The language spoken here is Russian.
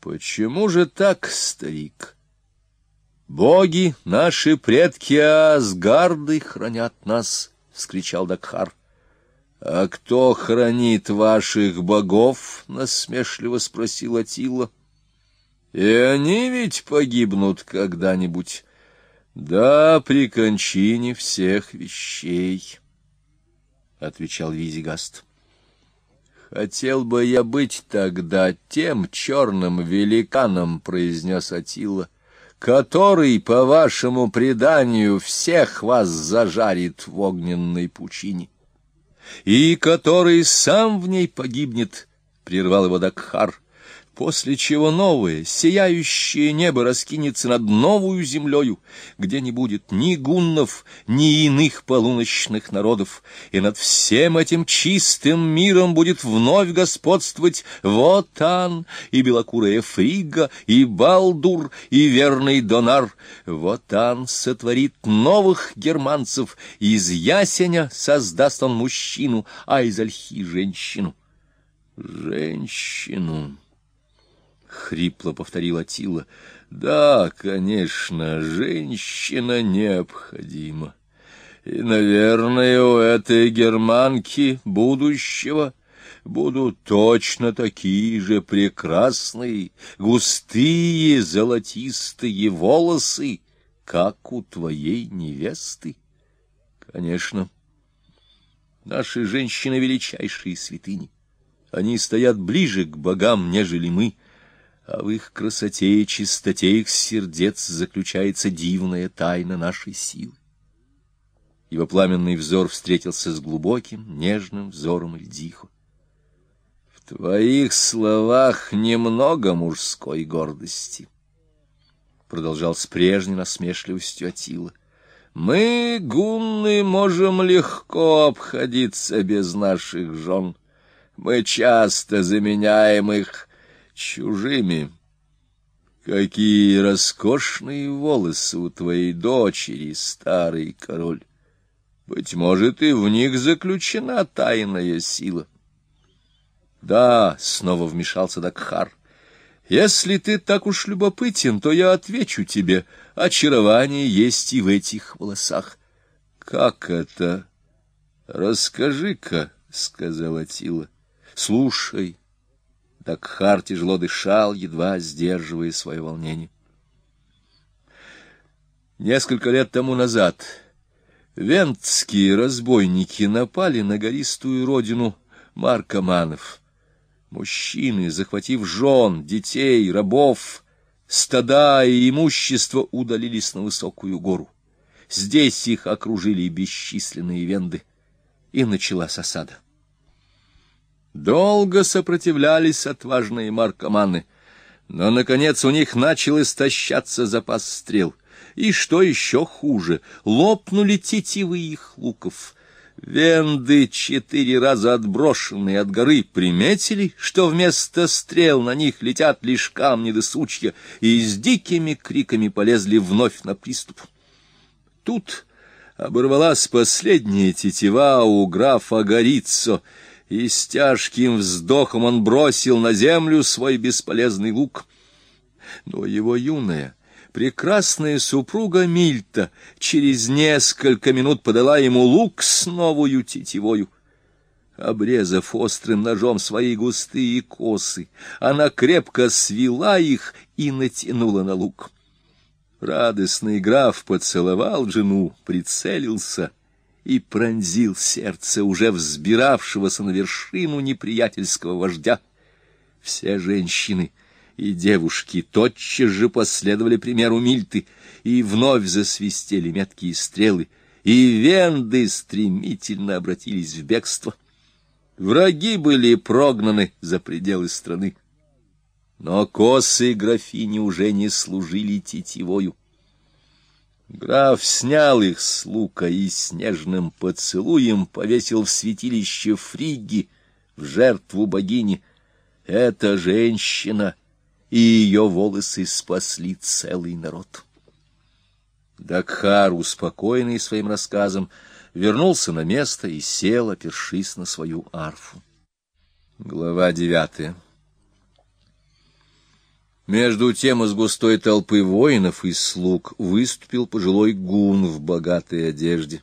— Почему же так, старик? — Боги, наши предки Асгарды хранят нас, — вскричал Дакхар. — А кто хранит ваших богов? — насмешливо спросил Атила. — И они ведь погибнут когда-нибудь. Да, при кончине всех вещей, — отвечал Визигаст. — Хотел бы я быть тогда тем черным великаном, — произнес Атила, — который, по вашему преданию, всех вас зажарит в огненной пучине. — и который сам в ней погибнет, — прервал его Дакхар, — после чего новое, сияющее небо раскинется над новую землею, где не будет ни гуннов, ни иных полуночных народов, и над всем этим чистым миром будет вновь господствовать Вотан, и белокурая Фрига, и Балдур, и верный Донар. Вотан сотворит новых германцев, из ясеня создаст он мужчину, а из ольхи — женщину. Женщину. — хрипло повторил Атила. — Да, конечно, женщина необходима. И, наверное, у этой германки будущего будут точно такие же прекрасные, густые, золотистые волосы, как у твоей невесты. Конечно, наши женщины — величайшие святыни. Они стоят ближе к богам, нежели мы — а в их красоте и чистоте их сердец заключается дивная тайна нашей силы. Его пламенный взор встретился с глубоким, нежным взором Ильдиху. — В твоих словах немного мужской гордости, — продолжал с прежней насмешливостью Атила. — Мы, гунны, можем легко обходиться без наших жен. Мы часто заменяем их чужими. Какие роскошные волосы у твоей дочери, старый король! Быть может, и в них заключена тайная сила. Да, снова вмешался Дакхар. Если ты так уж любопытен, то я отвечу тебе. Очарование есть и в этих волосах. Как это? Расскажи-ка, — сказала Тила. Слушай, Дакхар тяжело дышал, едва сдерживая свое волнение. Несколько лет тому назад вентские разбойники напали на гористую родину маркоманов. Мужчины, захватив жен, детей, рабов, стада и имущество, удалились на высокую гору. Здесь их окружили бесчисленные венды, и началась осада. Долго сопротивлялись отважные маркоманы, но, наконец, у них начал истощаться запас стрел. И, что еще хуже, лопнули тетивы их луков. Венды, четыре раза отброшенные от горы, приметили, что вместо стрел на них летят лишь камни да сучья, и с дикими криками полезли вновь на приступ. Тут оборвалась последняя тетива у графа Гориццо — и с тяжким вздохом он бросил на землю свой бесполезный лук. Но его юная, прекрасная супруга Мильта через несколько минут подала ему лук с новую тетивою. Обрезав острым ножом свои густые косы, она крепко свела их и натянула на лук. Радостный граф поцеловал жену, прицелился — и пронзил сердце уже взбиравшегося на вершину неприятельского вождя. Все женщины и девушки тотчас же последовали примеру Мильты, и вновь засвистели меткие стрелы, и венды стремительно обратились в бегство. Враги были прогнаны за пределы страны. Но косы графини уже не служили тетивою. Граф снял их с лука и снежным поцелуем повесил в святилище Фриги в жертву богини. Эта женщина и ее волосы спасли целый народ. Дакхар, успокоенный своим рассказом, вернулся на место и сел, опершись на свою арфу. Глава девятая Между тем из густой толпы воинов и слуг выступил пожилой гун в богатой одежде.